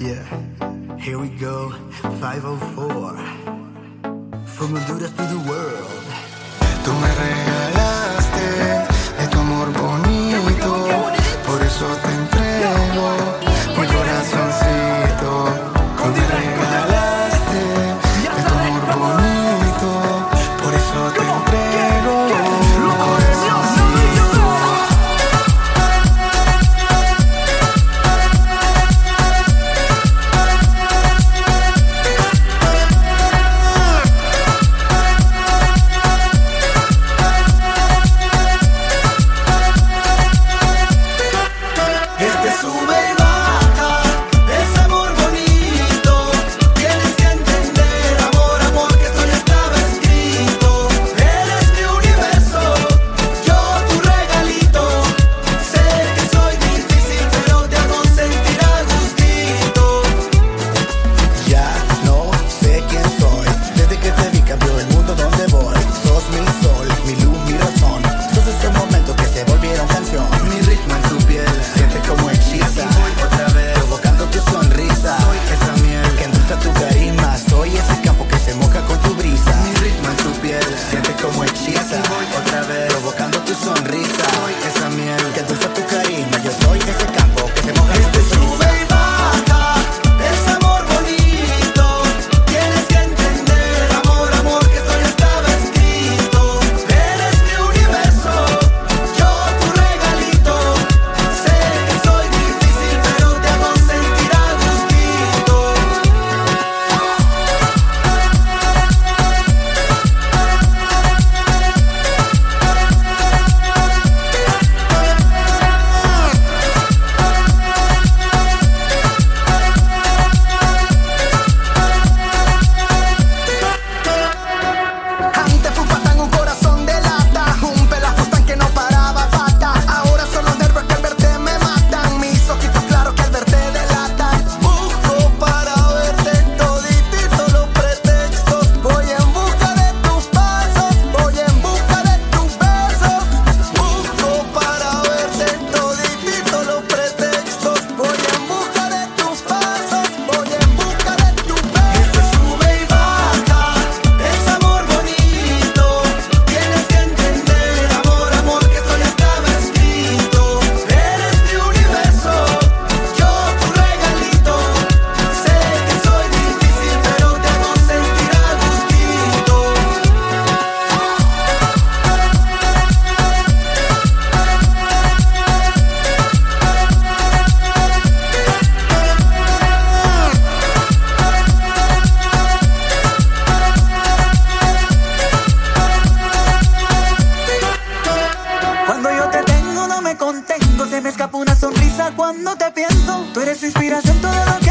Yeah, here we go, 504. From Honduras to the world. Tú me siento de